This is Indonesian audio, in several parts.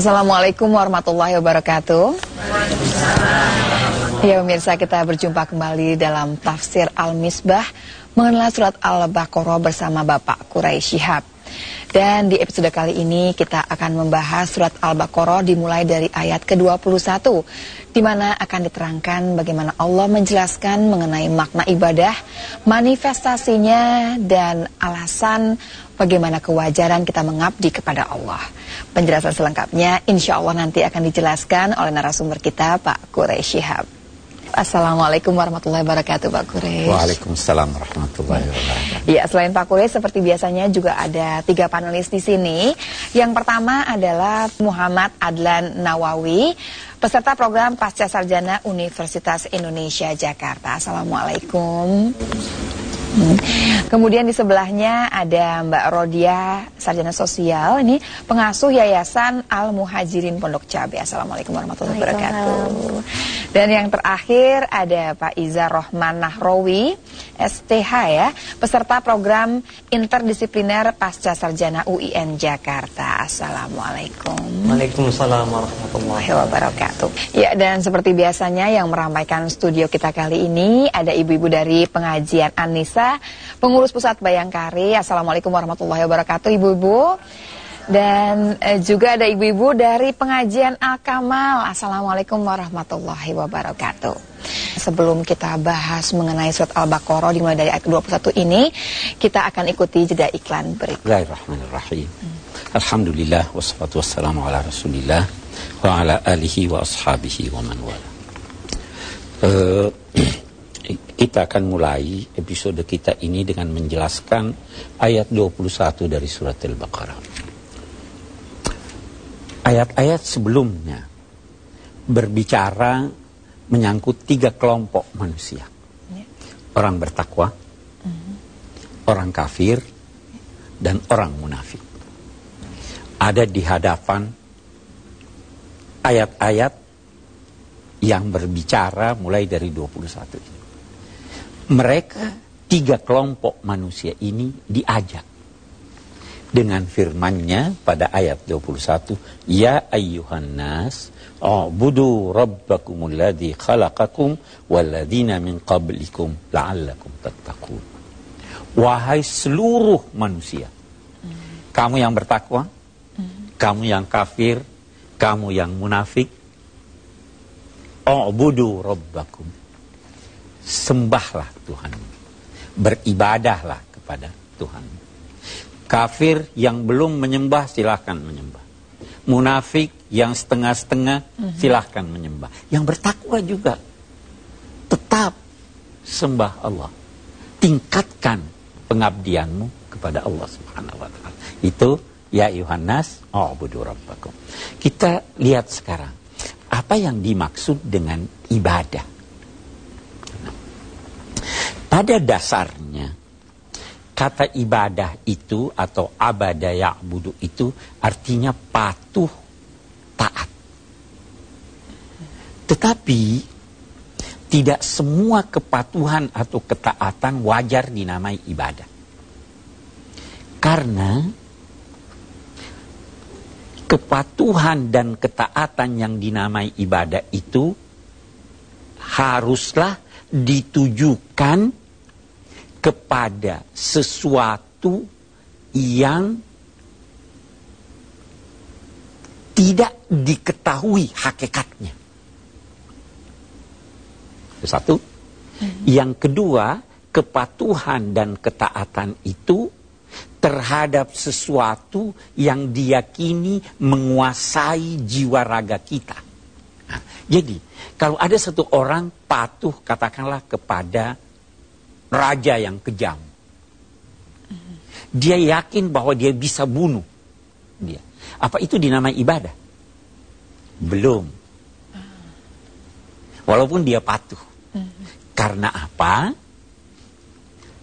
Assalamualaikum warahmatullahi wabarakatuh. Ya pemirsa kita berjumpa kembali dalam tafsir Al-Misbah mengenal surat Al-Baqarah bersama Bapak Quraisy Shihab. Dan di episode kali ini kita akan membahas surat Al-Baqarah dimulai dari ayat ke-21 di mana akan diterangkan bagaimana Allah menjelaskan mengenai makna ibadah, manifestasinya dan alasan bagaimana kewajaran kita mengabdi kepada Allah. Penjelasan selengkapnya insya Allah nanti akan dijelaskan oleh narasumber kita Pak Quraish Shihab. Assalamualaikum warahmatullahi wabarakatuh Pak Quraish. Waalaikumsalam warahmatullahi wabarakatuh. Ya selain Pak Quraish seperti biasanya juga ada tiga panelis di sini. Yang pertama adalah Muhammad Adlan Nawawi Peserta program Pasca Sarjana Universitas Indonesia Jakarta. Assalamualaikum Hmm. Kemudian di sebelahnya ada Mbak Rodia, sarjana sosial, ini pengasuh Yayasan Al Muhajirin Pondok Cabe. Assalamualaikum warahmatullahi wabarakatuh. Dan yang terakhir ada Pak Iza Rohman Nahrawi, STH ya, peserta program interdisipliner pasca sarjana UIN Jakarta. Assalamualaikum. Waalaikumsalam warahmatullahi wabarakatuh. Ya dan seperti biasanya yang meramaikan studio kita kali ini ada ibu-ibu dari pengajian Anissa pengurus pusat Bayangkari. Assalamualaikum warahmatullahi wabarakatuh, ibu-ibu. Dan eh, juga ada ibu-ibu dari pengajian Al-Kamal. Assalamualaikum warahmatullahi wabarakatuh. Sebelum kita bahas mengenai surat Al-Baqarah dimulai dari ayat 21 ini, kita akan ikuti jeda iklan berikut. Bismillahirrahmanirrahim. Hmm. Alhamdulillah wassalatu wassalamu ala Rasulillah wa ala alihi wa ashabihi wa man wala. Uh, kita akan mulai episode kita ini dengan menjelaskan ayat 21 dari surat Al-Baqarah. Ayat-ayat sebelumnya berbicara menyangkut tiga kelompok manusia. Ya. Orang bertakwa, mhm. orang kafir, dan orang munafik. Ada di hadapan ayat-ayat yang berbicara mulai dari 21 ini mereka tiga kelompok manusia ini diajak dengan firmannya pada ayat 21 ya ayyuhan nas a'budu rabbakumul ladzi khalaqakum walladzina min qablikum la'allakum tattaqun. Wahai seluruh manusia kamu yang bertakwa kamu yang kafir kamu yang munafik a'budu rabbakum sembahlah Tuhan. Beribadahlah kepada Tuhan. Kafir yang belum menyembah silahkan menyembah. Munafik yang setengah-setengah mhm. silahkan menyembah. Yang bertakwa juga tetap sembah Allah. Tingkatkan pengabdianmu kepada Allah Subhanahu wa taala. Itu ya Yohanes, oh rabbakum. Kita lihat sekarang apa yang dimaksud dengan ibadah. Pada dasarnya, kata ibadah itu atau abada ya'budu itu artinya patuh, taat. Tetapi, tidak semua kepatuhan atau ketaatan wajar dinamai ibadah. Karena kepatuhan dan ketaatan yang dinamai ibadah itu haruslah ditujukan kepada sesuatu yang tidak diketahui hakikatnya. Satu. Hmm. Yang kedua, kepatuhan dan ketaatan itu terhadap sesuatu yang diyakini menguasai jiwa raga kita. Nah, jadi, kalau ada satu orang patuh katakanlah kepada raja yang kejam. Dia yakin bahwa dia bisa bunuh dia. Apa itu dinamai ibadah? Belum. Walaupun dia patuh. Karena apa?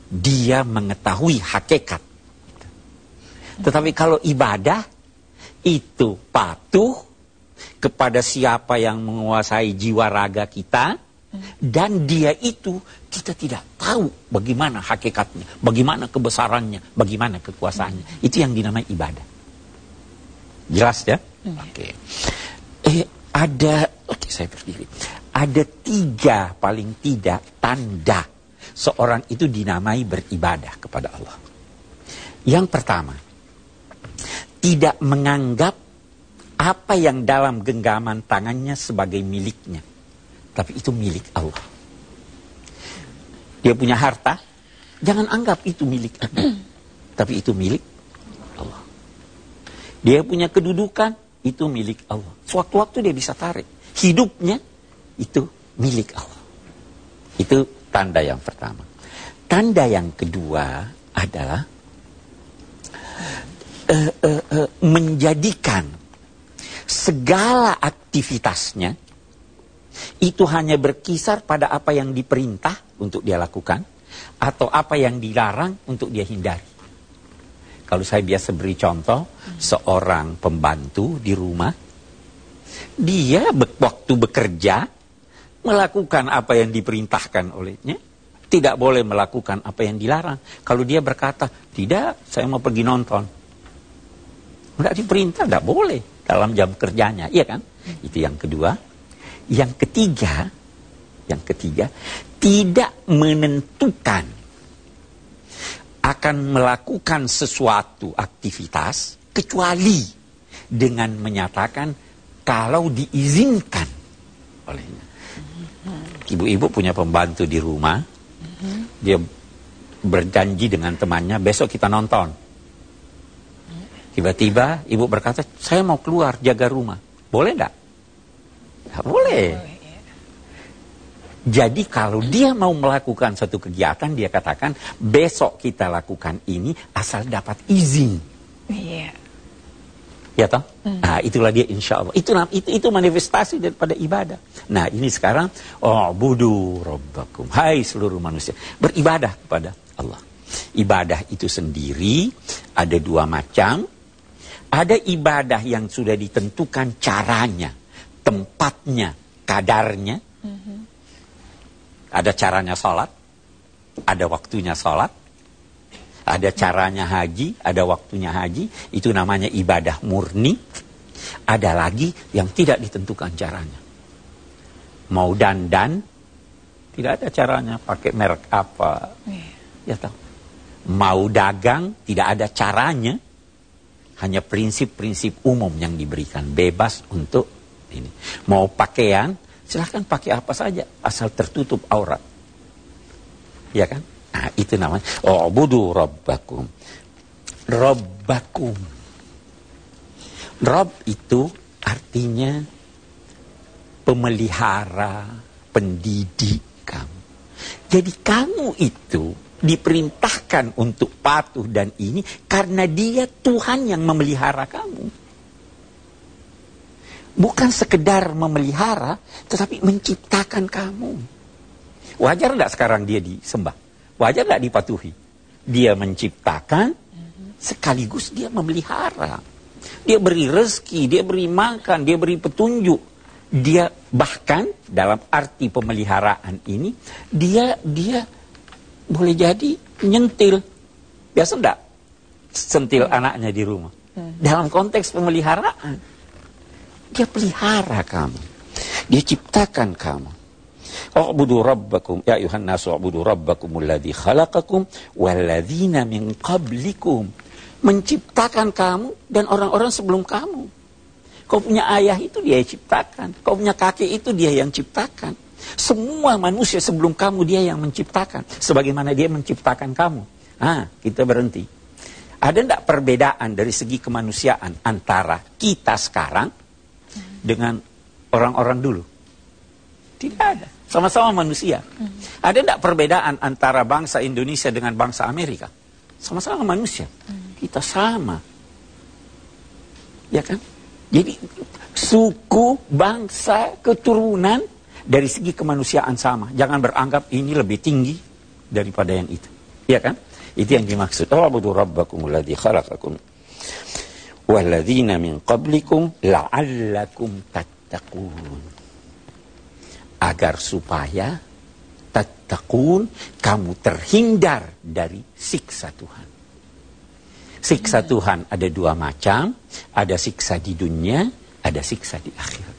Dia mengetahui hakikat. Tetapi kalau ibadah itu patuh kepada siapa yang menguasai jiwa raga kita dan dia itu kita tidak tahu bagaimana hakikatnya, bagaimana kebesarannya, bagaimana kekuasaannya. Itu yang dinamai ibadah. Jelas ya? Oke. Eh, ada, oke saya berdiri. Ada tiga paling tidak tanda seorang itu dinamai beribadah kepada Allah. Yang pertama, tidak menganggap apa yang dalam genggaman tangannya sebagai miliknya. Tapi itu milik Allah. Dia punya harta, jangan anggap itu milik Anda. tapi itu milik Allah. Dia punya kedudukan, itu milik Allah. Sewaktu-waktu dia bisa tarik. Hidupnya itu milik Allah. Itu tanda yang pertama. Tanda yang kedua adalah uh, uh, uh, menjadikan segala aktivitasnya itu hanya berkisar pada apa yang diperintah untuk dia lakukan atau apa yang dilarang untuk dia hindari. Kalau saya biasa beri contoh, hmm. seorang pembantu di rumah, dia waktu bekerja melakukan apa yang diperintahkan olehnya, tidak boleh melakukan apa yang dilarang. Kalau dia berkata, tidak, saya mau pergi nonton. Tidak diperintah, tidak boleh dalam jam kerjanya, iya kan? Hmm. Itu yang kedua. Yang ketiga, yang ketiga, tidak menentukan akan melakukan sesuatu aktivitas kecuali dengan menyatakan kalau diizinkan olehnya. Ibu-ibu punya pembantu di rumah, dia berjanji dengan temannya besok kita nonton. Tiba-tiba ibu berkata, saya mau keluar jaga rumah. Boleh enggak? Enggak boleh. Jadi kalau dia mau melakukan satu kegiatan, dia katakan besok kita lakukan ini asal dapat izin. Iya. Ya toh? Hmm. Nah, itulah dia insya Allah. Itu, itu, itu manifestasi daripada ibadah. Nah, ini sekarang, oh budu robbakum. Hai seluruh manusia. Beribadah kepada Allah. Ibadah itu sendiri ada dua macam. Ada ibadah yang sudah ditentukan caranya, tempatnya, kadarnya. Mm -hmm. Ada caranya sholat, ada waktunya sholat, ada caranya haji, ada waktunya haji, itu namanya ibadah murni. Ada lagi yang tidak ditentukan caranya. Mau dandan, tidak ada caranya pakai merek apa. Ya tahu. Mau dagang, tidak ada caranya. Hanya prinsip-prinsip umum yang diberikan. Bebas untuk ini. Mau pakaian, Silahkan pakai apa saja, asal tertutup aurat. Ya kan? Nah, itu namanya. Oh, budu robbakum. Robbakum. Rob itu artinya pemelihara, pendidik kamu. Jadi kamu itu diperintahkan untuk patuh dan ini karena dia Tuhan yang memelihara kamu. Bukan sekedar memelihara, tetapi menciptakan kamu. Wajar nggak sekarang dia disembah? Wajar nggak dipatuhi? Dia menciptakan, sekaligus dia memelihara. Dia beri rezeki, dia beri makan, dia beri petunjuk. Dia bahkan dalam arti pemeliharaan ini, dia dia boleh jadi nyentil. Biasa enggak? Sentil anaknya di rumah. Hmm. Dalam konteks pemeliharaan. Dia pelihara kamu. Dia ciptakan kamu. U'budu rabbakum ya ayuhan nasu u'budu rabbakum alladhi khalaqakum walladhina min qablikum. Menciptakan kamu dan orang-orang sebelum kamu. Kau punya ayah itu dia yang ciptakan. Kau punya kakek itu dia yang ciptakan. Semua manusia sebelum kamu dia yang menciptakan. Sebagaimana dia menciptakan kamu. Ah, kita berhenti. Ada tidak perbedaan dari segi kemanusiaan antara kita sekarang dengan orang-orang dulu? Tidak ada. Sama-sama manusia. Hmm. Ada tidak perbedaan antara bangsa Indonesia dengan bangsa Amerika? Sama-sama manusia. Hmm. Kita sama. Ya kan? Jadi suku, bangsa, keturunan dari segi kemanusiaan sama. Jangan beranggap ini lebih tinggi daripada yang itu. Ya kan? Itu yang dimaksud. Rabbudu rabbakum alladhi khalaqakum walladzina min qablikum la'allakum tattaqun agar supaya tattaqun kamu terhindar dari siksa Tuhan siksa Tuhan ada dua macam ada siksa di dunia ada siksa di akhirat.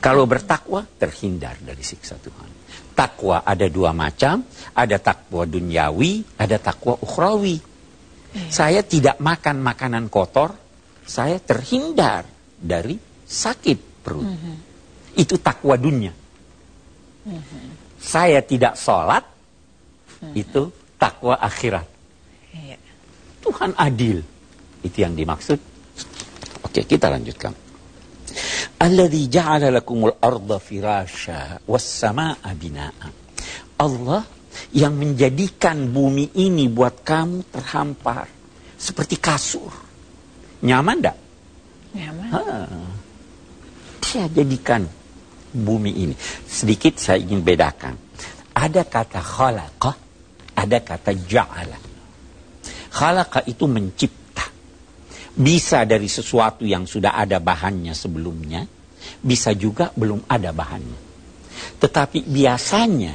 Kalau bertakwa, terhindar dari siksa Tuhan. Takwa ada dua macam, ada takwa duniawi, ada takwa ukhrawi. Iya. Saya tidak makan makanan kotor, saya terhindar dari sakit perut. Mm -hmm. Itu takwa dunia. Mm -hmm. Saya tidak sholat, mm -hmm. itu takwa akhirat. Iya. Tuhan adil. Itu yang dimaksud. Oke, kita lanjutkan. Alladhi ja'ala lakumul arda firasha was sama'a bina'a. Allah yang menjadikan bumi ini buat kamu terhampar seperti kasur. Nyaman enggak? Nyaman. Ha. Dia jadikan bumi ini. Sedikit saya ingin bedakan. Ada kata khalaqa, ada kata ja'ala. Khalaqa itu mencipta bisa dari sesuatu yang sudah ada bahannya sebelumnya, bisa juga belum ada bahannya. Tetapi biasanya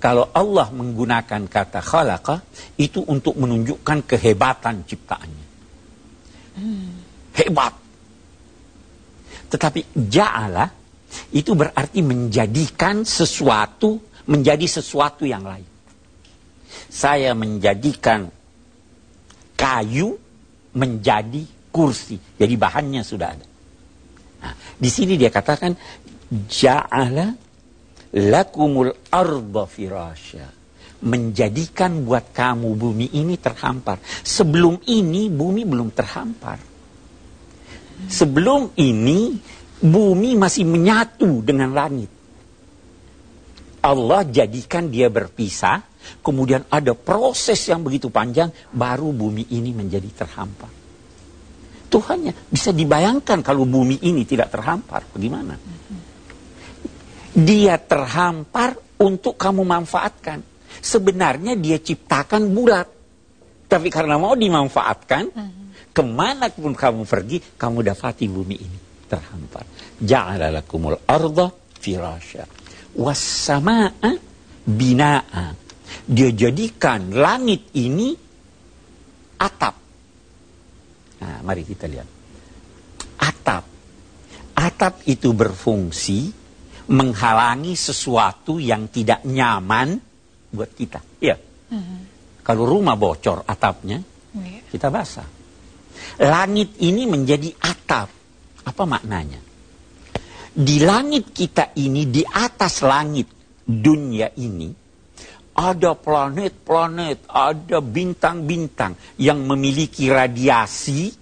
kalau Allah menggunakan kata khalaqa itu untuk menunjukkan kehebatan ciptaannya. Hebat. Tetapi ja'ala itu berarti menjadikan sesuatu menjadi sesuatu yang lain. Saya menjadikan kayu menjadi kursi. Jadi bahannya sudah ada. Nah, di sini dia katakan ja'ala lakumul arda firasya. Menjadikan buat kamu bumi ini terhampar. Sebelum ini bumi belum terhampar. Sebelum ini bumi masih menyatu dengan langit. Allah jadikan dia berpisah Kemudian ada proses yang begitu panjang, baru bumi ini menjadi terhampar. Tuhannya bisa dibayangkan kalau bumi ini tidak terhampar, bagaimana? Dia terhampar untuk kamu manfaatkan. Sebenarnya dia ciptakan bulat. Tapi karena mau dimanfaatkan, ke mana pun kamu pergi, kamu dapati bumi ini terhampar. Ja'alalakumul arda firasya. Wassama'a bina'a dia jadikan langit ini atap. Nah, mari kita lihat. Atap. Atap itu berfungsi menghalangi sesuatu yang tidak nyaman buat kita. Iya. Uh -huh. Kalau rumah bocor atapnya, yeah. kita basah. Langit ini menjadi atap. Apa maknanya? Di langit kita ini, di atas langit dunia ini, ada planet-planet, ada bintang-bintang yang memiliki radiasi.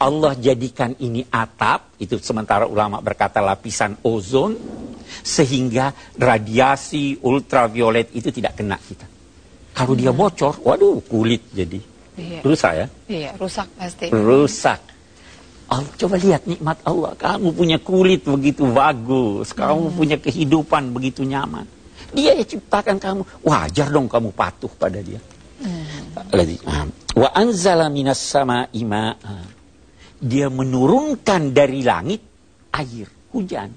Allah jadikan ini atap, itu sementara ulama berkata lapisan ozon, sehingga radiasi ultraviolet itu tidak kena kita. Kalau hmm. dia bocor, waduh kulit jadi iya. rusak ya. Iya, rusak pasti. Rusak. Oh, coba lihat nikmat Allah. Kamu punya kulit begitu bagus, kamu hmm. punya kehidupan begitu nyaman. Dia yang ciptakan kamu. Wajar dong kamu patuh pada dia. Hmm. Wa anzala minas sama ima. Dia menurunkan dari langit air, hujan.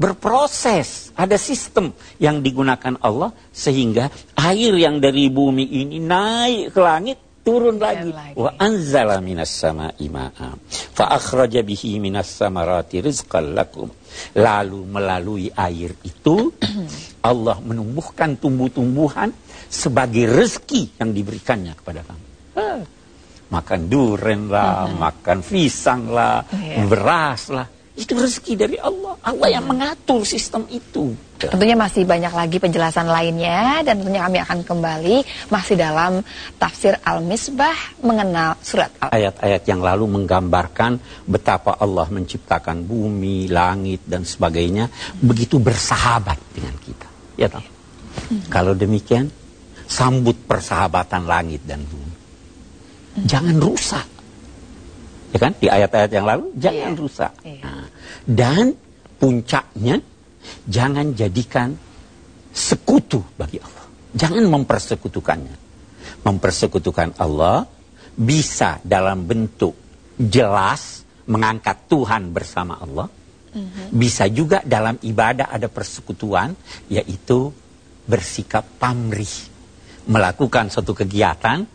Berproses, ada sistem yang digunakan Allah sehingga air yang dari bumi ini naik ke langit turun lagi. Wa anzala minas sama ima'a. Fa akhraja bihi minas samarati rizqan lakum. Lalu melalui air itu Allah menumbuhkan tumbuh-tumbuhan sebagai rezeki yang diberikannya kepada kamu. Makan duren lah, makan pisang lah, yeah. beras lah. Itu rezeki dari Allah. Allah yang mengatur sistem itu. Tentunya masih banyak lagi penjelasan lainnya dan tentunya kami akan kembali masih dalam tafsir Al-Misbah mengenal surat Al. Ayat-ayat yang lalu menggambarkan betapa Allah menciptakan bumi, langit dan sebagainya begitu bersahabat dengan kita. Ya toh? Hmm. Kalau demikian sambut persahabatan langit dan bumi. Hmm. Jangan rusak. Ya kan? Di ayat-ayat yang lalu jangan yeah. rusak. Yeah. Nah, dan puncaknya Jangan jadikan sekutu bagi Allah. Jangan mempersekutukannya. Mempersekutukan Allah bisa dalam bentuk jelas mengangkat Tuhan bersama Allah. Mm-hmm. Bisa juga dalam ibadah ada persekutuan, yaitu bersikap pamrih. Melakukan suatu kegiatan,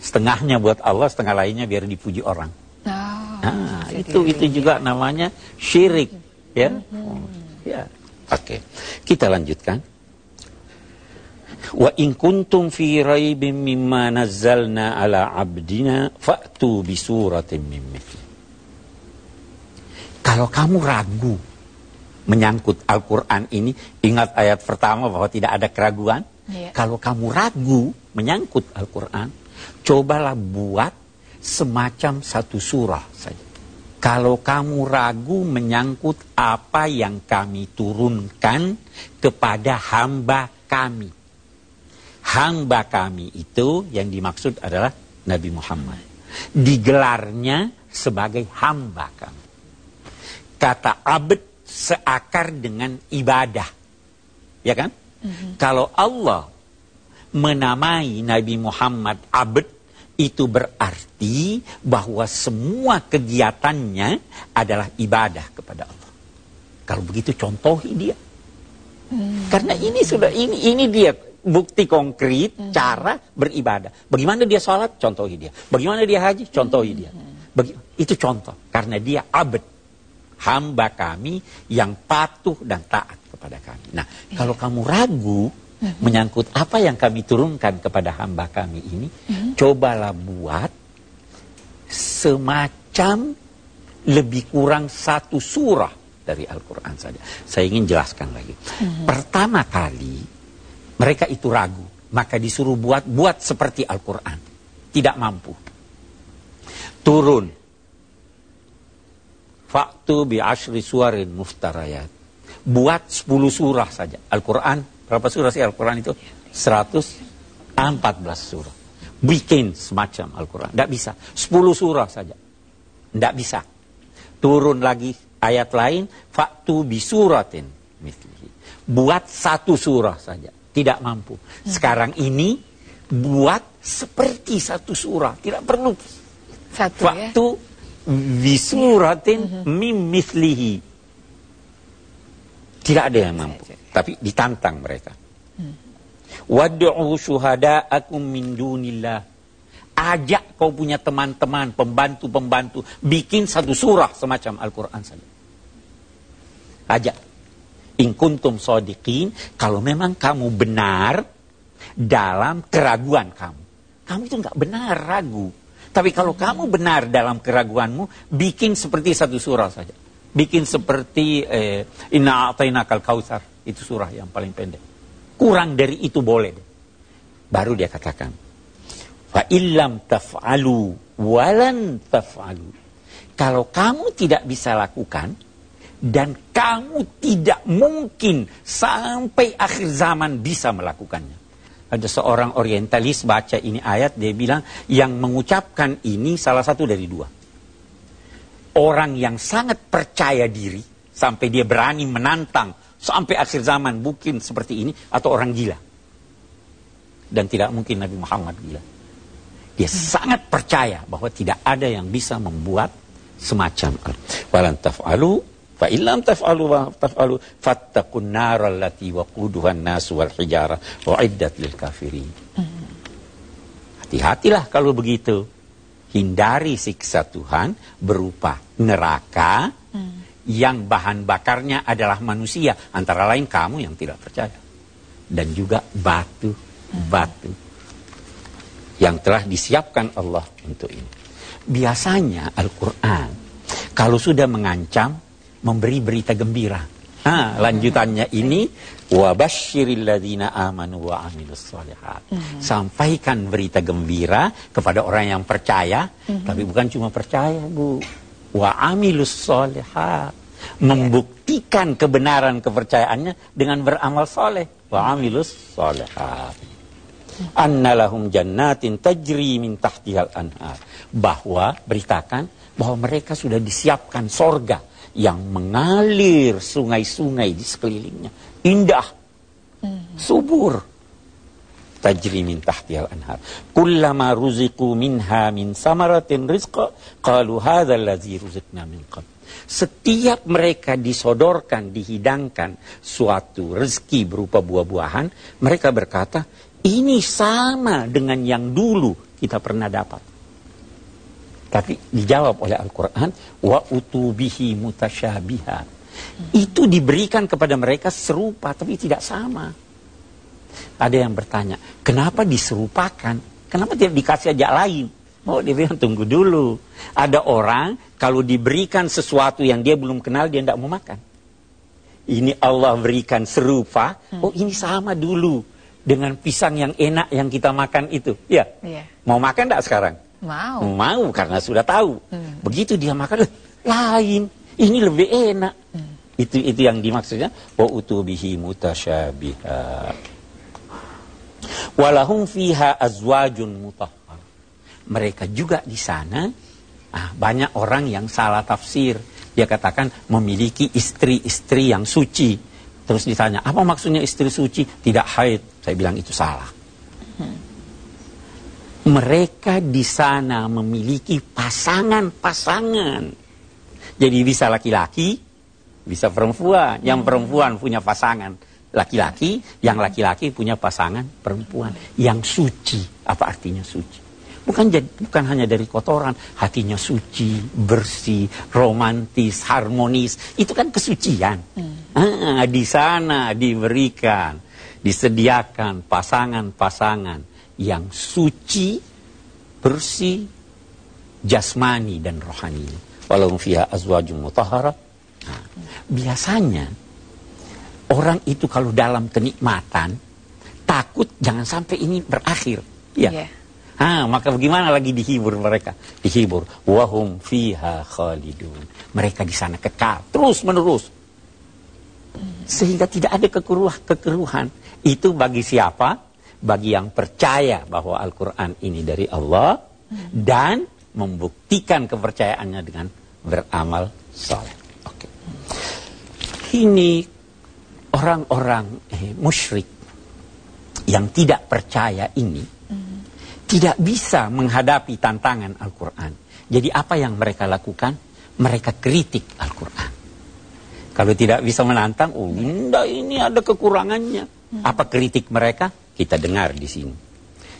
setengahnya buat Allah, setengah lainnya biar dipuji orang. Nah, itu itu juga namanya syirik, ya. Oh, ya. Oke. Kita lanjutkan. Wa in kuntum fi raibin mimma nazzalna ala abdina fa'tu bi suratin min Kalau kamu ragu menyangkut Al-Quran ini, ingat ayat pertama bahwa tidak ada keraguan. Yeah. Kalau kamu ragu menyangkut Al-Quran, cobalah buat semacam satu surah saja. Kalau kamu ragu menyangkut apa yang kami turunkan kepada hamba kami. Hamba kami itu yang dimaksud adalah Nabi Muhammad. Digelarnya sebagai hamba kami. Kata abd seakar dengan ibadah. Ya kan? Mm -hmm. Kalau Allah menamai Nabi Muhammad abd itu berarti bahwa semua kegiatannya adalah ibadah kepada Allah. Kalau begitu contohi dia. Hmm. Karena ini sudah ini ini dia bukti konkret hmm. cara beribadah. Bagaimana dia sholat? Contohi dia. Bagaimana dia haji? Contohi dia. Hmm. Bagi, itu contoh karena dia abad hamba kami yang patuh dan taat kepada kami. Nah, kalau kamu ragu hmm. menyangkut apa yang kami turunkan kepada hamba kami ini, hmm. cobalah buat semacam lebih kurang satu surah dari Al-Quran saja. Saya ingin jelaskan lagi. Hmm. Pertama kali mereka itu ragu, maka disuruh buat buat seperti Al-Quran, tidak mampu. Turun. Faktu bi ashri suarin muftarayat. Buat 10 surah saja. Al-Quran Berapa surah sih Al-Quran itu? 114 surah. Bikin semacam Al-Quran. Tidak bisa. 10 surah saja. Tidak bisa. Turun lagi ayat lain. Faktu bisuratin. Buat satu surah saja. Tidak mampu. Sekarang ini buat seperti satu surah. Tidak perlu. Satu Faktu ya? bisuratin mm -hmm. mim mislihi. Tidak ada yang mampu. Tapi ditantang mereka. Wad'u syuhada'akum min dunillah. Ajak kau punya teman-teman, pembantu-pembantu. Bikin satu surah semacam Al-Quran saja. Ajak. In kuntum sodiqin. Kalau memang kamu benar dalam keraguan kamu. Kamu itu nggak benar, ragu. Tapi kalau kamu benar dalam keraguanmu, bikin seperti satu surah saja. Bikin seperti eh, Inna a'tainakal kausar. Itu surah yang paling pendek. Kurang dari itu boleh. Baru dia katakan. Fa illam taf'alu walan taf'alu. Kalau kamu tidak bisa lakukan dan kamu tidak mungkin sampai akhir zaman bisa melakukannya. Ada seorang orientalis baca ini ayat dia bilang yang mengucapkan ini salah satu dari dua. Orang yang sangat percaya diri sampai dia berani menantang sampai akhir zaman mungkin seperti ini atau orang gila. Dan tidak mungkin Nabi Muhammad gila. Dia hmm. sangat percaya bahwa tidak ada yang bisa membuat semacam walan taf'alu fa illam taf'alu wa taf'alu fattaqun nar allati waquduha an-nas wal hijara wa iddat lil kafirin. Hmm. Hati-hatilah kalau begitu. Hindari siksa Tuhan berupa neraka hmm yang bahan bakarnya adalah manusia, antara lain kamu yang tidak percaya. Dan juga batu-batu yang telah disiapkan Allah untuk ini. Biasanya Al-Quran, kalau sudah mengancam, memberi berita gembira. Nah, lanjutannya ini wabashiril ladzina amanu wa amilus solihat. Mm-hmm. Sampaikan berita gembira kepada orang yang percaya, mm-hmm. tapi bukan cuma percaya, Bu wa amilus solihat membuktikan kebenaran kepercayaannya dengan beramal soleh wa amilus solihat annalahum jannatin tajri min tahtihal anhar bahwa beritakan bahwa mereka sudah disiapkan sorga yang mengalir sungai-sungai di sekelilingnya indah hmm. subur tajri min tahtihal anhar. Kullama ruziku minha min samaratin rizqa qalu hadzal ladzi ruziqna min qabl. Setiap mereka disodorkan, dihidangkan suatu rezeki berupa buah-buahan, mereka berkata, ini sama dengan yang dulu kita pernah dapat. Tapi dijawab oleh Al-Quran, wa utubihi mutasyabiha. Itu diberikan kepada mereka serupa, tapi tidak sama. Ada yang bertanya, kenapa diserupakan? Kenapa tidak dikasih aja lain? Oh, dia bilang tunggu dulu. Ada orang kalau diberikan sesuatu yang dia belum kenal, dia tidak mau makan. Ini Allah berikan serupa, oh ini sama dulu dengan pisang yang enak yang kita makan itu. Ya, Iya. mau makan tidak sekarang? Mau. Mau karena sudah tahu. Hmm. Begitu dia makan "Eh, lain. Ini lebih enak. Itu itu yang dimaksudnya wa utubihi mutasyabiha. Walahum fiha azwajun mutahhar. Mereka juga di sana ah, banyak orang yang salah tafsir. Dia katakan memiliki istri-istri yang suci. Terus ditanya, apa maksudnya istri suci? Tidak haid. Saya bilang itu salah mereka di sana memiliki pasangan-pasangan. Jadi bisa laki-laki, bisa perempuan. Yang perempuan punya pasangan laki-laki, yang laki-laki punya pasangan perempuan. Yang suci. Apa artinya suci? Bukan jadi, bukan hanya dari kotoran, hatinya suci, bersih, romantis, harmonis. Itu kan kesucian. Ah, di sana diberikan, disediakan pasangan-pasangan yang suci, bersih, jasmani dan rohani. Walau fiha azwajum mutahhara. Nah, biasanya orang itu kalau dalam kenikmatan takut jangan sampai ini berakhir. Ya. Iya. Ah, maka bagaimana lagi dihibur mereka? Dihibur. Wahum fiha khalidun. Mereka di sana kekal terus menerus. Sehingga tidak ada kekeruh kekeruhan. Itu bagi siapa? Bagi yang percaya bahwa Al-Quran ini dari Allah dan membuktikan kepercayaannya dengan beramal soleh. Oke. Ini orang-orang eh, musyrik yang tidak percaya ini tidak bisa menghadapi tantangan Al-Quran. Jadi apa yang mereka lakukan? Mereka kritik Al-Quran. Kalau tidak bisa menantang, oh enggak, ini ada kekurangannya. Apa kritik mereka? Kita dengar di sini.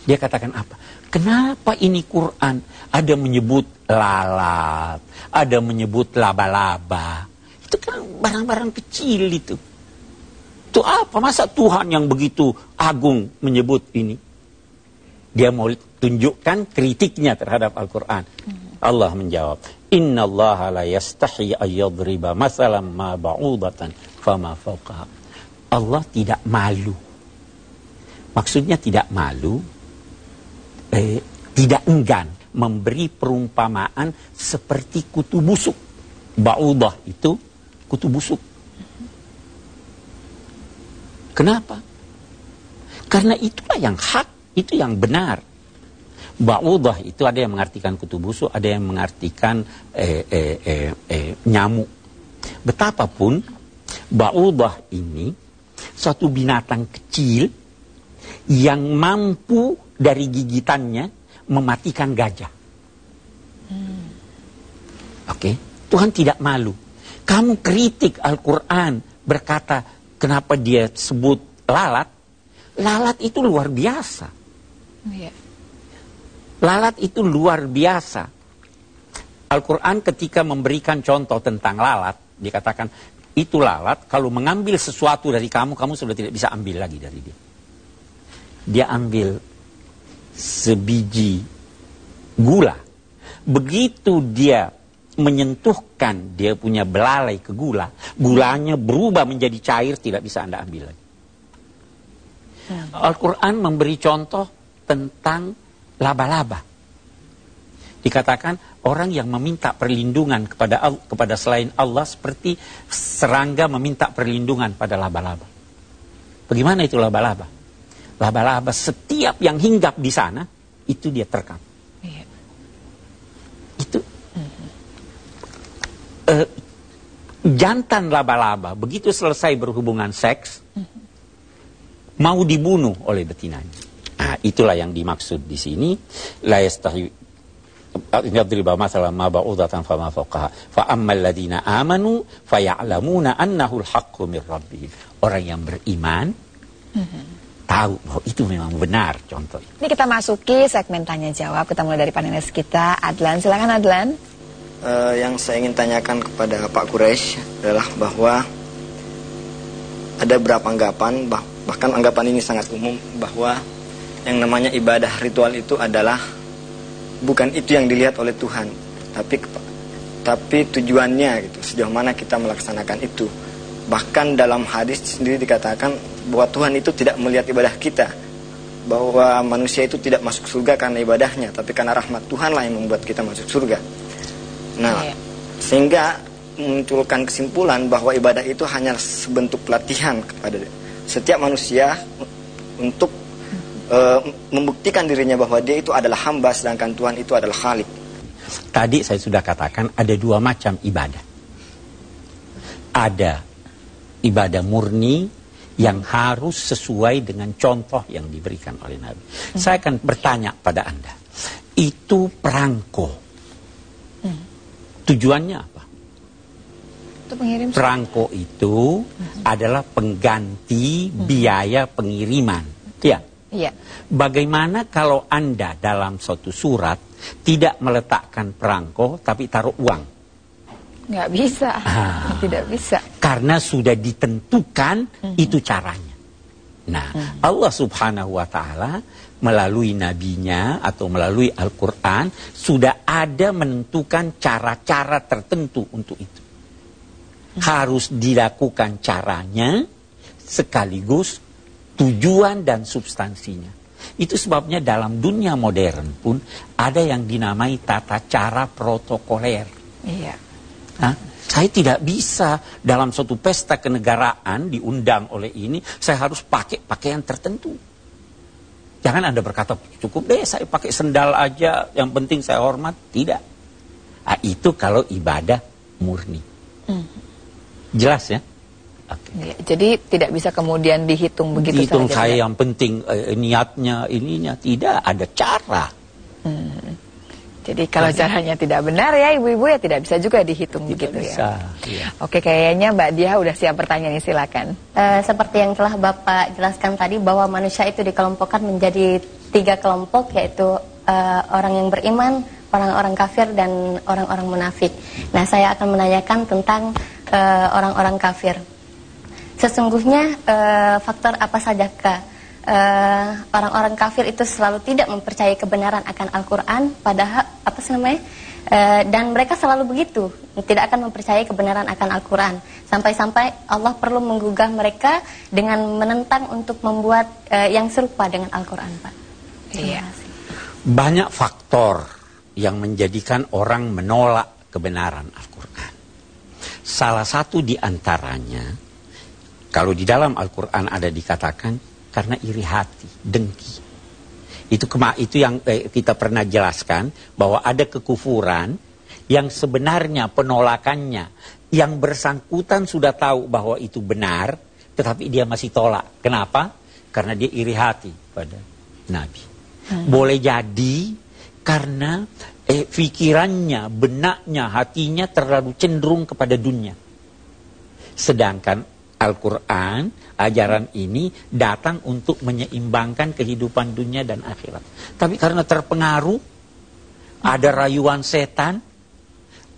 Dia katakan apa? Kenapa ini Quran ada menyebut lalat, ada menyebut laba-laba? Itu kan barang-barang kecil itu. Itu apa? Masa Tuhan yang begitu agung menyebut ini? Dia mau tunjukkan kritiknya terhadap Al-Quran. Allah menjawab, Inna Allah la yastahi ayyadriba masalam ma ba'udatan fama fauqaha. Allah tidak malu. Maksudnya tidak malu, eh, tidak enggan memberi perumpamaan seperti kutu busuk. Ba'udah itu kutu busuk. Kenapa? Karena itulah yang hak, itu yang benar. Ba'udah itu ada yang mengartikan kutu busuk, ada yang mengartikan eh, eh, eh, eh, nyamuk. Betapapun ba'udah ini suatu binatang kecil yang mampu dari gigitannya mematikan gajah. Oke, Tuhan tidak malu. Kamu kritik Al-Quran berkata kenapa dia sebut lalat? Lalat itu luar biasa. Iya. Lalat itu luar biasa. Al-Quran ketika memberikan contoh tentang lalat, dikatakan itu lalat, kalau mengambil sesuatu dari kamu, kamu sudah tidak bisa ambil lagi dari dia. Dia ambil sebiji gula. Begitu dia menyentuhkan dia punya belalai ke gula, gulanya berubah menjadi cair, tidak bisa Anda ambil lagi. Al-Quran memberi contoh tentang laba-laba. Dikatakan orang yang meminta perlindungan kepada kepada selain Allah seperti serangga meminta perlindungan pada laba-laba. Bagaimana itu laba-laba? Laba-laba setiap yang hinggap di sana itu dia terkam. Iya. Itu eh, jantan laba-laba begitu selesai berhubungan seks mau dibunuh oleh betinanya. Nah, itulah yang dimaksud di sini la yastahi yadriba masalan ma ba'udatan fama fawqaha fa ammal ladina amanu faya'lamuna annahu al-haqqu min rabbihim. Orang yang beriman tahu bahwa itu memang benar contoh. Ini kita masuki segmen tanya jawab. Kita mulai dari panelis kita. Adlan, silakan Adlan. Uh, yang saya ingin tanyakan kepada Pak Quraisy adalah bahwa ada berapa anggapan bah bahkan anggapan ini sangat umum bahwa yang namanya ibadah ritual itu adalah bukan itu yang dilihat oleh Tuhan, tapi tapi tujuannya gitu sejauh mana kita melaksanakan itu. Bahkan dalam hadis sendiri dikatakan bahwa Tuhan itu tidak melihat ibadah kita, bahwa manusia itu tidak masuk surga karena ibadahnya, tapi karena rahmat Tuhan lah yang membuat kita masuk surga. Nah, iya. sehingga memunculkan kesimpulan bahwa ibadah itu hanya sebentuk pelatihan kepada setiap manusia untuk uh, membuktikan dirinya bahwa dia itu adalah hamba sedangkan Tuhan itu adalah Khalik. Tadi saya sudah katakan ada dua macam ibadah. Ada ibadah murni yang harus sesuai dengan contoh yang diberikan oleh Nabi. Hmm. Saya akan bertanya pada Anda, itu perangko. Hmm. Tujuannya apa? Itu pengirim. Perangko itu hmm. adalah pengganti hmm. biaya pengiriman. Ya. Iya. Bagaimana kalau Anda dalam suatu surat tidak meletakkan perangko tapi taruh uang? Nggak bisa. Ah. Tidak bisa. Karena sudah ditentukan mm -hmm. itu caranya. Nah, mm -hmm. Allah Subhanahu wa taala melalui nabinya atau melalui Al-Qur'an sudah ada menentukan cara-cara tertentu untuk itu. Mm -hmm. Harus dilakukan caranya sekaligus tujuan dan substansinya. Itu sebabnya dalam dunia modern pun ada yang dinamai tata cara protokoler. Iya. Hah? Saya tidak bisa dalam suatu pesta kenegaraan diundang oleh ini, saya harus pakai pakaian tertentu. Jangan Anda berkata, cukup deh saya pakai sendal aja, yang penting saya hormat. Tidak. Nah, itu kalau ibadah murni. Mm. Jelas ya? Okay. Ya, jadi tidak bisa kemudian dihitung begitu Dihitung saja. saya ya? yang penting eh, niatnya ininya tidak ada cara. Hmm. Jadi kalau Jadi, caranya tidak benar ya ibu-ibu ya tidak bisa juga dihitung tidak begitu bisa, ya. ya. Oke kayaknya Mbak Dia udah siap pertanyaan silakan. Uh, seperti yang telah Bapak jelaskan tadi bahwa manusia itu dikelompokkan menjadi tiga kelompok yaitu uh, orang yang beriman, orang-orang kafir dan orang-orang munafik. Nah saya akan menanyakan tentang orang-orang uh, kafir. Sesungguhnya uh, faktor apa sajakah uh, orang-orang kafir itu selalu tidak mempercayai kebenaran akan Al-Quran padahal apa sih namanya uh, dan mereka selalu begitu tidak akan mempercayai kebenaran akan Al-Quran sampai-sampai Allah perlu menggugah mereka dengan menentang untuk membuat uh, yang serupa dengan Al-Quran Pak. Iya. Banyak faktor yang menjadikan orang menolak kebenaran Al-Quran. Salah satu di antaranya kalau di dalam Al-Quran ada dikatakan karena iri hati, dengki. Itu kema itu yang eh, kita pernah jelaskan bahwa ada kekufuran yang sebenarnya penolakannya yang bersangkutan sudah tahu bahwa itu benar, tetapi dia masih tolak. Kenapa? Karena dia iri hati pada Nabi. Hmm. Boleh jadi karena eh, pikirannya, benaknya, hatinya terlalu cenderung kepada dunia. Sedangkan Al-Quran, ajaran ini datang untuk menyeimbangkan kehidupan dunia dan akhirat. Tapi karena terpengaruh, ada rayuan setan,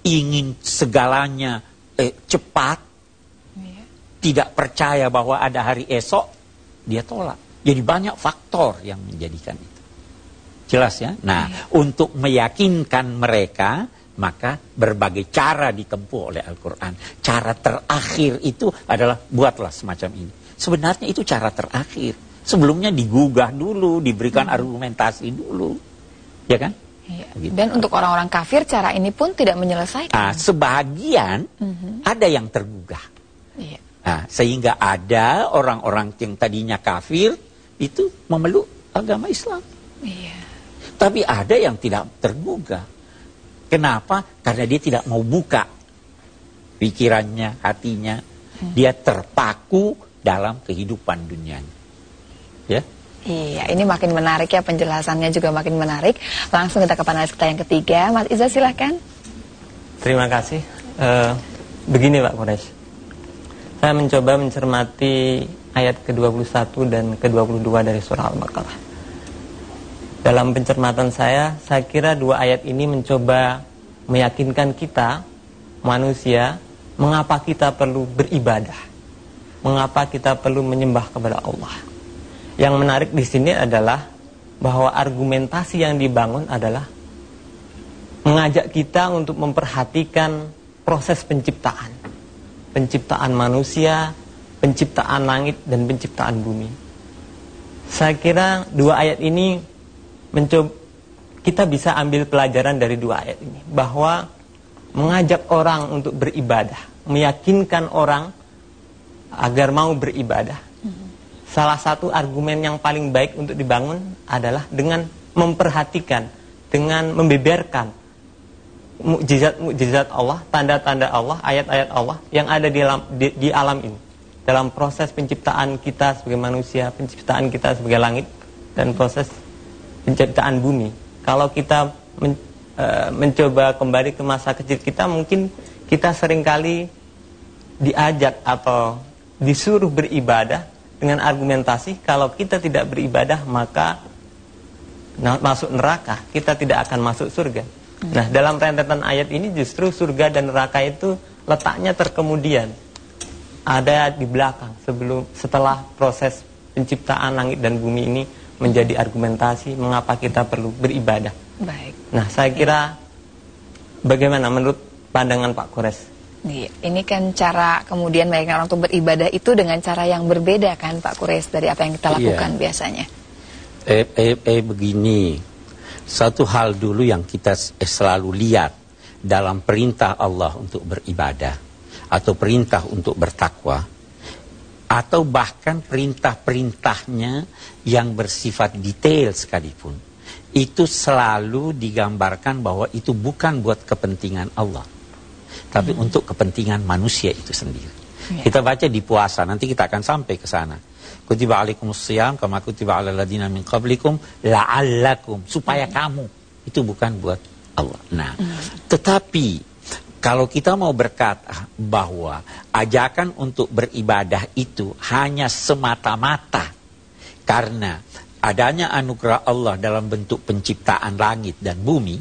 ingin segalanya eh, cepat, iya. tidak percaya bahwa ada hari esok, dia tolak. Jadi banyak faktor yang menjadikan itu. Jelas ya? Nah, iya. untuk meyakinkan mereka, maka berbagai cara ditempuh oleh Al-Quran. Cara terakhir itu adalah buatlah semacam ini. Sebenarnya itu cara terakhir. Sebelumnya digugah dulu, diberikan hmm. argumentasi dulu. Ya kan? Ya. Dan untuk orang-orang kafir cara ini pun tidak menyelesaikan. Nah, sebagian -hmm. ada yang tergugah. Ya. Nah, sehingga ada orang-orang yang tadinya kafir itu memeluk agama Islam. Ya. Tapi ada yang tidak tergugah. Kenapa? Karena dia tidak mau buka pikirannya, hatinya. Dia terpaku dalam kehidupan dunianya. Ya? Iya, ini makin menarik ya penjelasannya juga makin menarik. Langsung kita ke panelis kita yang ketiga, Mas Iza silahkan. Terima kasih. Uh, begini Pak Kores, saya mencoba mencermati ayat ke-21 dan ke-22 dari surah Al-Baqarah. Dalam pencermatan saya, saya kira dua ayat ini mencoba meyakinkan kita, manusia, mengapa kita perlu beribadah. Mengapa kita perlu menyembah kepada Allah. Yang menarik di sini adalah bahwa argumentasi yang dibangun adalah mengajak kita untuk memperhatikan proses penciptaan. Penciptaan manusia, penciptaan langit dan penciptaan bumi. Saya kira dua ayat ini mencoba kita bisa ambil pelajaran dari dua ayat ini bahwa mengajak orang untuk beribadah, meyakinkan orang agar mau beribadah. Salah satu argumen yang paling baik untuk dibangun adalah dengan memperhatikan, dengan membeberkan mukjizat-mukjizat Allah, tanda-tanda Allah, ayat-ayat Allah yang ada di alam, di, di alam ini. Dalam proses penciptaan kita sebagai manusia, penciptaan kita sebagai langit dan proses penciptaan bumi. Kalau kita men, e, mencoba kembali ke masa kecil kita, mungkin kita sering kali diajak atau disuruh beribadah dengan argumentasi kalau kita tidak beribadah maka masuk neraka, kita tidak akan masuk surga. Nah, dalam rentetan ayat ini justru surga dan neraka itu letaknya terkemudian. Ada di belakang sebelum setelah proses penciptaan langit dan bumi ini menjadi argumentasi mengapa kita perlu beribadah. Baik. Nah, saya kira bagaimana menurut pandangan Pak Kores? Iya, ini kan cara kemudian banyak orang untuk beribadah itu dengan cara yang berbeda kan Pak Kures dari apa yang kita iya. lakukan iya. biasanya. Eh, eh, eh begini, satu hal dulu yang kita selalu lihat dalam perintah Allah untuk beribadah atau perintah untuk bertakwa atau bahkan perintah-perintahnya yang bersifat detail sekalipun itu selalu digambarkan bahwa itu bukan buat kepentingan Allah tapi hmm. untuk kepentingan manusia itu sendiri ya. kita baca di puasa nanti kita akan sampai ke sana kutiba alaikumusiyam kama kutiba ala ladina min qablikum la'allakum supaya hmm. kamu itu bukan buat Allah nah hmm. tetapi kalau kita mau berkata bahwa ajakan untuk beribadah itu hanya semata-mata karena adanya anugerah Allah dalam bentuk penciptaan langit dan bumi,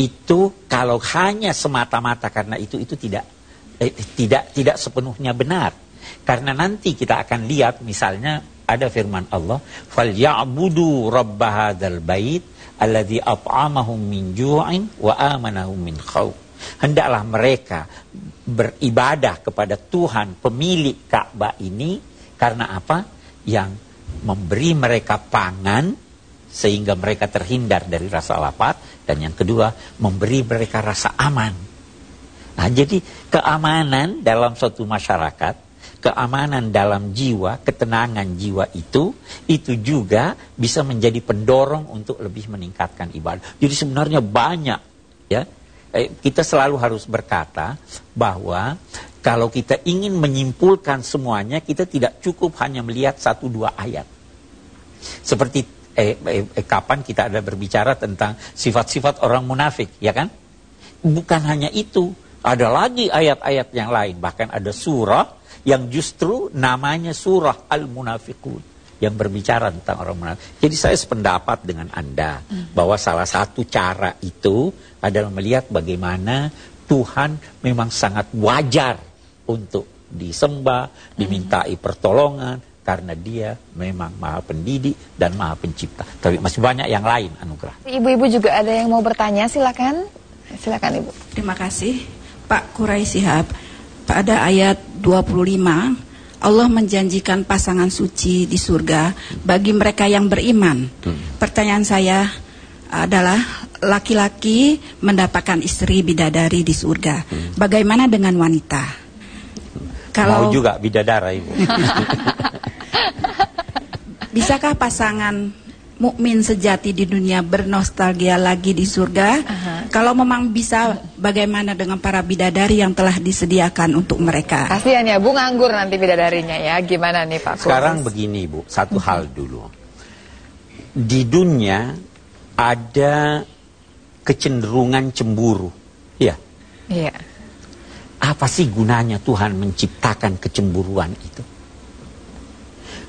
itu kalau hanya semata-mata karena itu itu tidak eh, tidak tidak sepenuhnya benar. Karena nanti kita akan lihat misalnya ada firman Allah, "Falyabudu rabb hadzal bait alladzi at'amahum min ju'in wa amanahum min khauf." Hendaklah mereka beribadah kepada Tuhan pemilik Ka'bah ini karena apa? Yang memberi mereka pangan sehingga mereka terhindar dari rasa lapar dan yang kedua memberi mereka rasa aman. Nah, jadi keamanan dalam suatu masyarakat, keamanan dalam jiwa, ketenangan jiwa itu itu juga bisa menjadi pendorong untuk lebih meningkatkan ibadah. Jadi sebenarnya banyak ya eh, kita selalu harus berkata bahwa kalau kita ingin menyimpulkan semuanya, kita tidak cukup hanya melihat satu dua ayat. Seperti eh, eh, eh, kapan kita ada berbicara tentang sifat-sifat orang munafik, ya kan? Bukan hanya itu, ada lagi ayat-ayat yang lain. Bahkan ada surah yang justru namanya surah Al-Munafikun yang berbicara tentang orang munafik. Jadi saya sependapat dengan Anda hmm. bahwa salah satu cara itu adalah melihat bagaimana Tuhan memang sangat wajar untuk disembah, dimintai hmm. pertolongan karena dia memang maha pendidik dan maha pencipta. Tapi masih banyak yang lain anugerah. Ibu-ibu juga ada yang mau bertanya, silakan. Silakan Ibu. Terima kasih Pak Kurai Sihab. Pada ayat 25 Allah menjanjikan pasangan suci di surga bagi mereka yang beriman. Pertanyaan saya adalah laki-laki mendapatkan istri bidadari di surga. Hmm. Bagaimana dengan wanita? Kalau Mau juga bidadara ibu. Bisakah pasangan mukmin sejati di dunia bernostalgia lagi di surga. Uh -huh. Kalau memang bisa, bagaimana dengan para bidadari yang telah disediakan untuk mereka? Kasihan ya, Bu nganggur nanti bidadarinya ya. Gimana nih Pak? Sekarang begini Bu, satu uh -huh. hal dulu. Di dunia ada kecenderungan cemburu. Ya. Iya. Apa sih gunanya Tuhan menciptakan kecemburuan itu?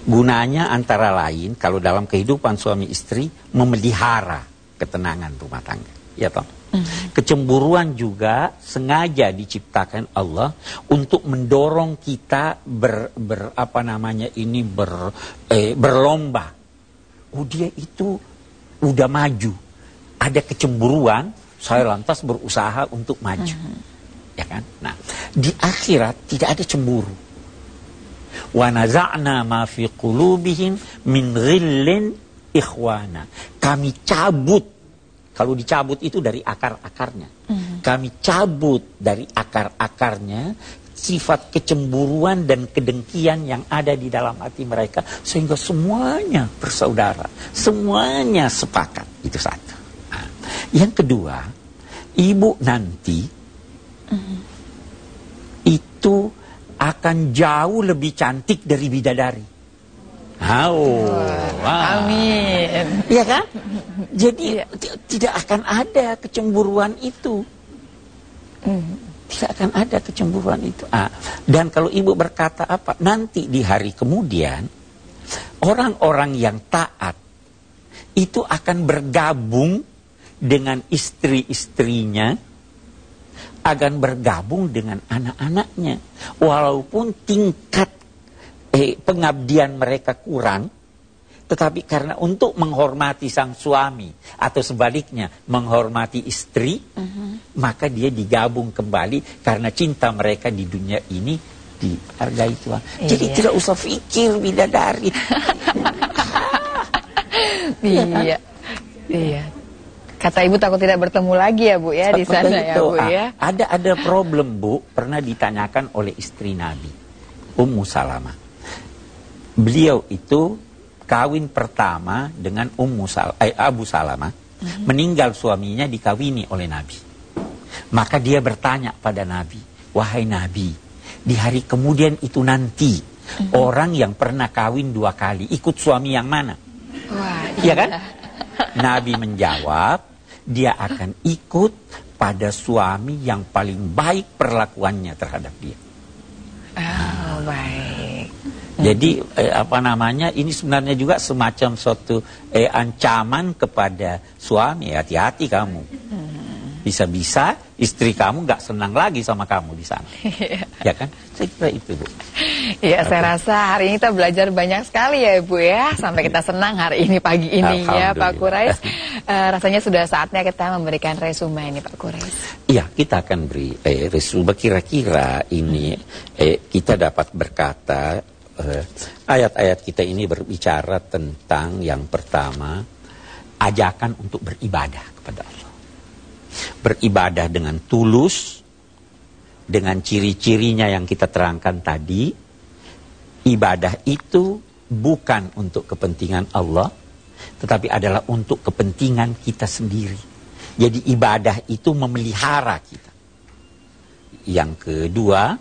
Gunanya antara lain kalau dalam kehidupan suami istri memelihara ketenangan rumah tangga. Ya toh? Mm-hmm. Kecemburuan juga sengaja diciptakan Allah untuk mendorong kita ber, ber apa namanya ini ber eh, berlomba. Oh dia itu udah maju. Ada kecemburuan, saya lantas berusaha untuk maju. Mm-hmm. Ya kan? Nah, di akhirat tidak ada cemburu. Wa naza'na ma fi qulubihim min ghillin ikhwana. Kami cabut kalau dicabut itu dari akar-akarnya. Mm. Kami cabut dari akar-akarnya sifat kecemburuan dan kedengkian yang ada di dalam hati mereka sehingga semuanya bersaudara, semuanya sepakat. Itu satu. Nah, yang kedua, ibu nanti mm. itu akan jauh lebih cantik dari bidadari. Oh, wow. Amin. Iya kan? Jadi ya. tidak akan ada kecemburuan itu. Hmm. Tidak akan ada kecemburuan itu. Ah, dan kalau ibu berkata apa? Nanti di hari kemudian orang-orang yang taat itu akan bergabung dengan istri-istrinya akan bergabung dengan anak-anaknya walaupun tingkat eh, pengabdian mereka kurang, tetapi karena untuk menghormati sang suami atau sebaliknya menghormati istri, uh -huh. maka dia digabung kembali karena cinta mereka di dunia ini dihargai Tuhan. Iya. Jadi tidak usah pikir bidadari. iya. Iya. Kata ibu takut tidak bertemu lagi ya bu ya di sana ya bu ya. Ada ada problem bu pernah ditanyakan oleh istri Nabi Ummu Salamah beliau itu kawin pertama dengan Ummu Sal eh, Abu Salamah mm-hmm. meninggal suaminya dikawini oleh Nabi. Maka dia bertanya pada Nabi, "Wahai Nabi, di hari kemudian itu nanti mm-hmm. orang yang pernah kawin dua kali ikut suami yang mana?" Wah, iya. kan? Nabi menjawab, dia akan ikut pada suami yang paling baik perlakuannya terhadap dia. Oh, baik. Jadi eh, apa namanya ini sebenarnya juga semacam suatu eh, ancaman kepada suami hati-hati kamu. Bisa-bisa istri kamu nggak senang lagi sama kamu di sana. ya kan? Saya kira itu, Bu. Iya, saya rasa hari ini kita belajar banyak sekali ya, Bu ya. Sampai kita senang hari ini pagi ini ya, Pak Kurais. Uh, rasanya sudah saatnya kita memberikan resume ini, Pak Kurais. Iya, kita akan beri eh, resume. Kira-kira ini eh, kita dapat berkata Eh, ayat-ayat kita ini berbicara tentang yang pertama ajakan untuk beribadah kepada Allah. Beribadah dengan tulus dengan ciri-cirinya yang kita terangkan tadi. Ibadah itu bukan untuk kepentingan Allah, tetapi adalah untuk kepentingan kita sendiri. Jadi ibadah itu memelihara kita. Yang kedua,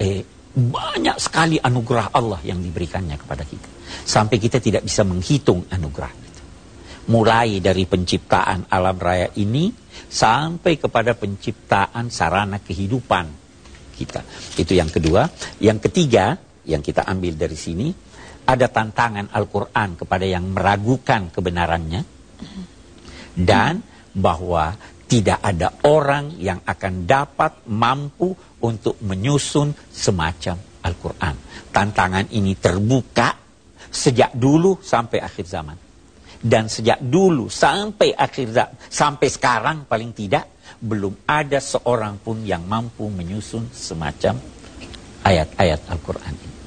eh, banyak sekali anugerah Allah yang diberikannya kepada kita. Sampai kita tidak bisa menghitung anugerah itu. Mulai dari penciptaan alam raya ini sampai kepada penciptaan sarana kehidupan kita. Itu yang kedua. Yang ketiga yang kita ambil dari sini ada tantangan Al-Quran kepada yang meragukan kebenarannya dan bahwa tidak ada orang yang akan dapat mampu untuk menyusun semacam Al-Quran. Tantangan ini terbuka sejak dulu sampai akhir zaman. Dan sejak dulu sampai akhir zaman, sampai sekarang paling tidak, belum ada seorang pun yang mampu menyusun semacam ayat-ayat Al-Quran ini.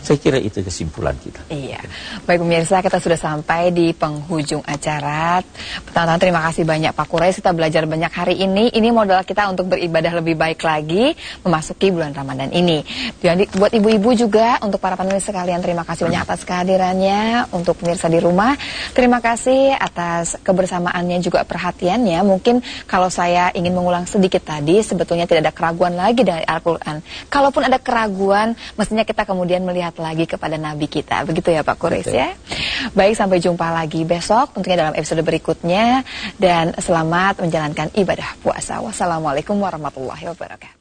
Saya kira itu kesimpulan kita. Iya. Baik pemirsa, kita sudah sampai di penghujung acara. Pertama-tama terima kasih banyak Pak Kurais. Kita belajar banyak hari ini. Ini modal kita untuk beribadah lebih baik lagi memasuki bulan Ramadan ini. Jadi buat ibu-ibu juga, untuk para penulis sekalian, terima kasih banyak atas kehadirannya. Untuk pemirsa di rumah, terima kasih atas kebersamaannya juga perhatiannya. Mungkin kalau saya ingin mengulang sedikit tadi, sebetulnya tidak ada keraguan lagi dari Al-Quran. Kalaupun ada keraguan, mestinya kita kemudian melihat lagi kepada Nabi kita. Begitu ya Pak Kuris ya. Baik sampai jumpa lagi besok tentunya dalam episode berikutnya. Dan selamat menjalankan ibadah puasa. Wassalamualaikum warahmatullahi wabarakatuh.